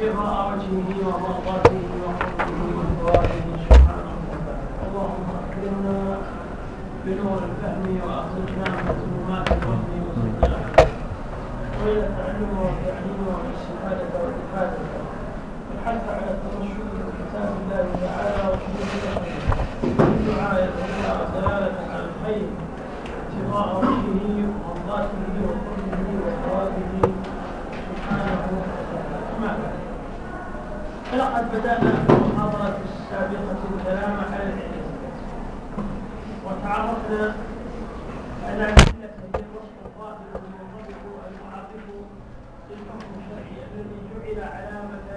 ابتغاء وجهه ومرضاته وحبه وفواته سبحانه وتعالى اللهم اكرمنا بنور الفهم واخرجنا من ظلمات الوهم والسيئات والى التعلم والتعليم والاستفاده والإفادة. الحث على الترشد بكتاب الله تعالى وسنه الدعاء إلى دلاله على الخير ابتغاء وجهه ومرضاته وقربه وفواته سبحانه وتعالى فلقد بدأنا في المحاضرة السابقة الكلام على العلم وتعرفنا على العلة هي الوصف الظاهر المنضبط المعرف للحكم الشرعي الذي جعل علامة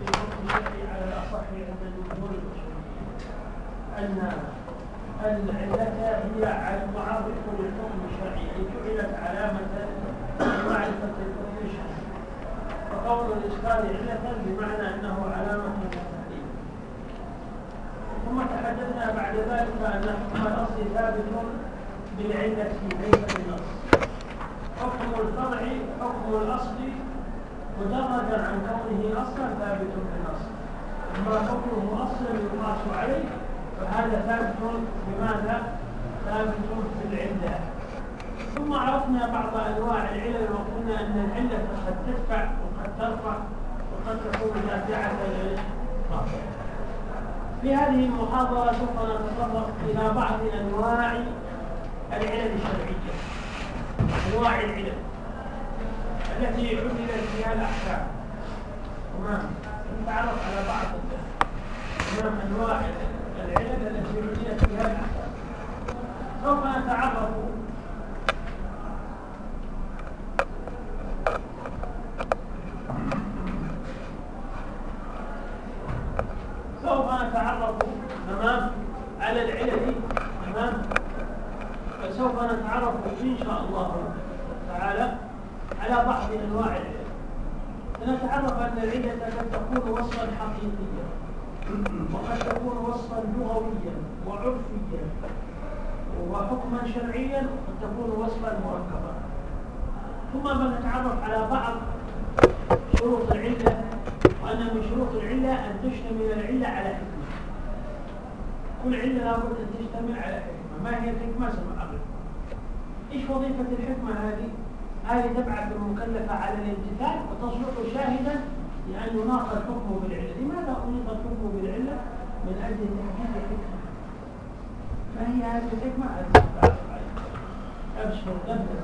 للحكم الشرعي على الأصح عند الجمهور الأصوليين أن العلة هي المعرف للحكم الشرعي أي جعلت علامة لمعرفة الحكم الشرعي وقول الإشكال علة بمعنى أنه علامة للتحريم. ثم تحدثنا بعد ذلك أن حكم الأصل ثابت بالعلة ليس بالنص حكم الفرع حكم الأصل مجردا عن كونه أصلا ثابت بالنص أما حكمه أصلا يقاس عليه فهذا ثابت بماذا؟ ثابت بالعلة. ثم عرفنا بعض أنواع العلل وقلنا أن العلة قد تدفع ترفع وقد تكون دافعه في هذه المحاضرة سوف نتطرق إلى بعض انواع العلل الشرعية. أنواع العلل التي عملت فيها الأحكام. تمام؟ نتعرف على بعض تمام أنواع العلل التي عملت فيها الأحكام. سوف نتعرف سوف نتعرف تمام على العلل تمام فسوف نتعرف إن شاء الله تعالى على بعض أنواع العلل سنتعرف أن العله قد تكون وصفا حقيقيا وقد تكون وصفا لغويا وعرفيا وحكما شرعيا وقد تكون وصفا مركبا ثم نتعرف على بعض شروط العلة وأن من شروط العلة أن تشتمل العلة على حكمة. كل علة لابد أن تشتمل على حكمة. ما هي الحكمة؟ سنعرف إيش وظيفة الحكمة هذه؟ هذه تبعث المكلفة على الامتثال وتصلح شاهدا لأن يناقض الحكم بالعلة لماذا أنيط الحكم بالعلة؟ من أجل تحديد الحكمة ما هي هذه الحكمة؟ أبشر نبدأ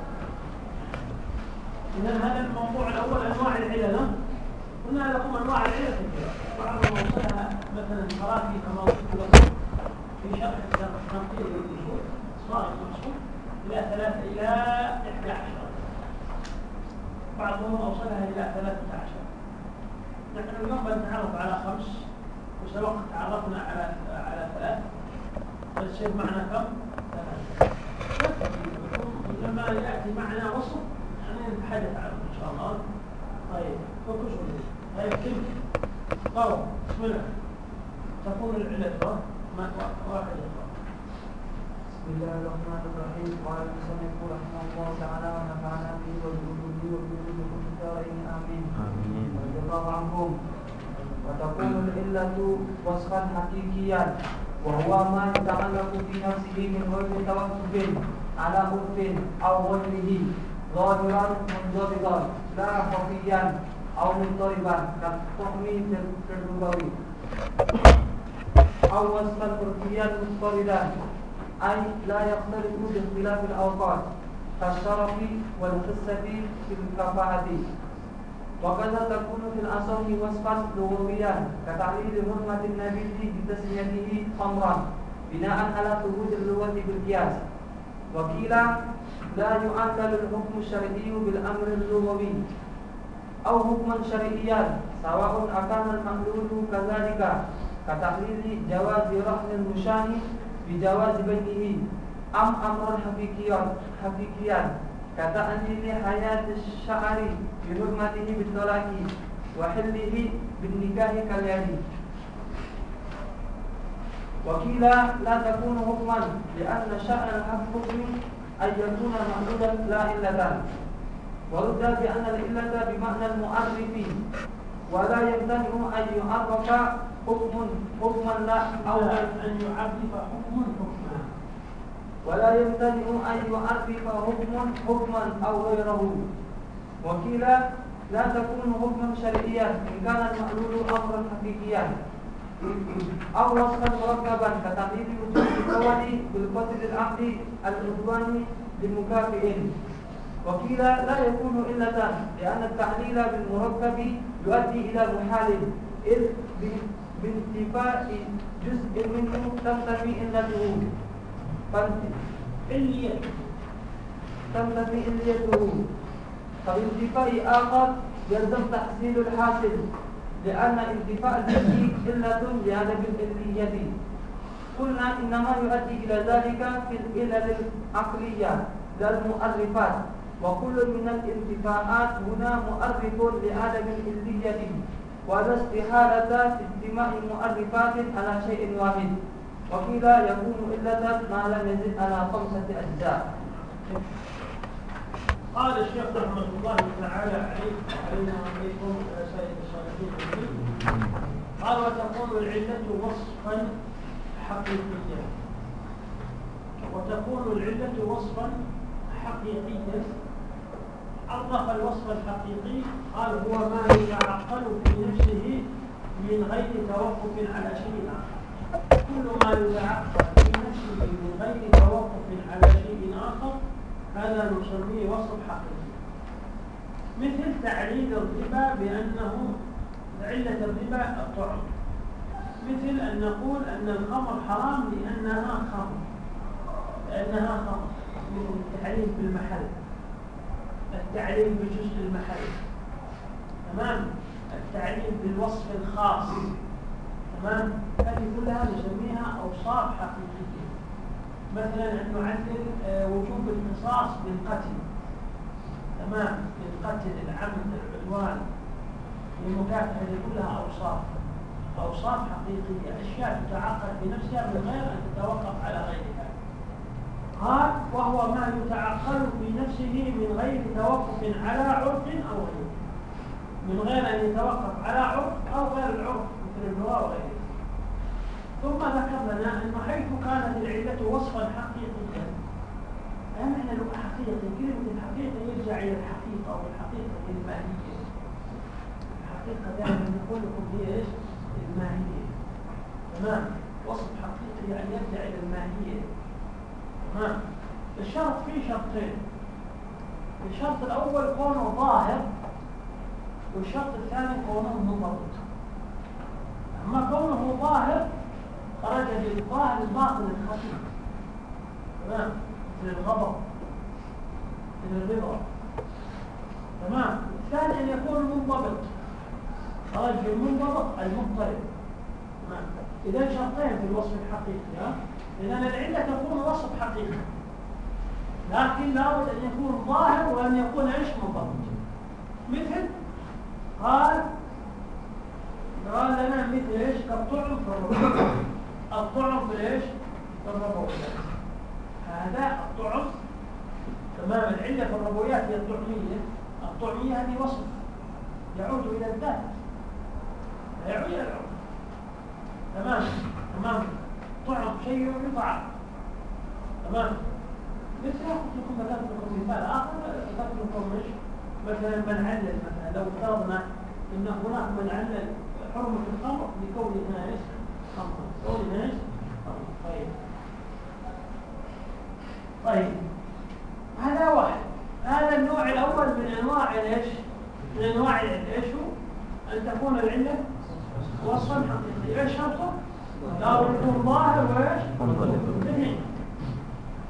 إذا هذا الموضوع الأول أنواع العلل قلنا لكم أنواع العلل وصلها اوصلها إلى 13 نحن اليوم بنتعرف على خمس وسبق تعرفنا على على ثلاث. فتصير معنا كم؟ ثلاث لما يأتي معنا وصف يعني نتحدث عنه إن شاء الله. طيب فكشوا طيب كيف؟ قرأ بسم الله. تقول العلة ما واحد. بسم الله الرحمن الرحيم. قال المصنف رحمه الله تعالى ونفعنا به والجلود والجلود كل دارين آمين. آمين. رضي الله عنكم وتكون العلة وصفا حقيقيا وهو ما يتعلق في نفسه من غير توقف على عرف أو غيره ظاهرا منضبطا لا خفيا أو مضطربا كالطعم في الربوي أو وصفا عرفيا مضطردا أي لا يختلف باختلاف الأوقات كالشرف والحسة في الكفاءة. وكذا تكون في الأصل وصفا لغويا كتعليل حرمة النبي بتسميته خمرا بناء على ثبوت اللغة بالقياس. وقيل لا يعلل الحكم الشرعي بالأمر اللغوي أو حكما شرعيا سواء أكان المحلول كذلك كتحليل جواز رهن المشاه بجواز بيعه أم أمرا حقيقيا حقيقيا كتأليل حياة الشعر بحرمته بالطلاق وحله بالنكاح كاليد وقيل لا تكون حكما لأن شأن الحكم أن يكون محدودا لا إلا ورد بأن العلة بمعنى المعرف ولا يمتنع أن يعرف حكم حكما لا أو أن يعرف حكم حكما ولا يمتنع أن يعرف حكم حكما أو غيره. وكلا لا تكون حكما شرعيا إن كان المعلول أمرا حقيقيا. أو وصفا مركبا كتقليد وجود القول بالقتل العقد العدواني لمكافئ وكلا لا يكون إلا لأن التعليل بالمركب يؤدي إلى محال إذ بانتفاء جزء منه تنتفي علته فانت- علية تنتفي عليته فبانتفاء آخر يلزم تحصيل الحاصل لأن انتفاء الجزء علة لعدم العلية قلنا إنما يؤدي إلى ذلك في العلل العقلية لا المؤرفات. وكل من الانتفاءات هنا مؤرف لعدم العلية ولا استحالة في اجتماع مؤرفات على شيء واحد وكلا يكون علة ما لم يزد على خمسة أجزاء قال الشيخ رحمه الله تعالى عليه وعلينا وعليكم سائر الصالحين. قال وتكون العلة وصفا حقيقيا. وتكون العلة وصفا حقيقيا عرف الوصف الحقيقي قال هو ما يتعقل في نفسه من غير توقف على شيء آخر. كل ما يتعقل في نفسه من غير توقف على شيء آخر هذا نسميه وصف حقيقي. مثل تعليل الربا بأنه علة الربا الطعم مثل أن نقول أن الخمر حرام لأنها خمر. لأنها خمر. مثل التعليل بالمحل. التعليل بجزء المحل. تمام؟ التعليل بالوصف الخاص. تمام؟ هذه كلها نسميها أوصاف حقيقية. مثلا أن نعلل آه، وجوب القصاص بالقتل. تمام؟ بالقتل العمد العدوان. المكافحة هذه كلها أوصاف. أوصاف حقيقية. أشياء تتعقد بنفسها من غير أن تتوقف على غيرها. قال وهو ما يتعقل في نفسه من غير توقف على عرف أو غيره. من غير أن يتوقف على عرف أو غير العرف مثل اللغة وغيره ثم ذكر لنا أنه حيث كانت العلة وصفا حقيقيا لا معنى له حقيقي كلمة الحقيقة يرجع إلى الحقيقة والحقيقة الماهية. الحقيقة دائما نقول لكم هي إيش؟ الماهية. تمام؟ وصف حقيقي يعني يرجع إلى الماهية. الشرط فيه شرطين. الشرط الأول كونه ظاهر والشرط الثاني كونه منضبط أما كونه ظاهر خرج للظاهر الباطن الخفي. تمام؟ مثل الغضب مثل الرضا. تمام؟ الثاني أن يكون منضبط. خرج للمنضبط المضطرب تمام؟ إذا شرطين في الوصف الحقيقي ها؟ إذا العلة تكون وصف حقيقي. لكن لابد أن يكون ظاهر وأن يكون إيش منضبط مثل قال قال لنا مثل إيش؟ كالطعم في الربوع الطعم في إيش؟ في الربويات هذا الطعم تمام؟ العلة في الربويات هي الطعمية. الطعمية هذه وصف. يعود إلى الذات. لا يعود إلى العرف تمام؟ تمام؟ طعم شيء يطعم تمام؟ مثل قلت لكم لكم مثال آخر ذكرت لكم إيش؟ مثلا من علل مثلا لو افترضنا إن هناك من علل حرمة الخمر لكونها إيش؟ خمر. كونها إيش؟ خمر. طيب. طيب.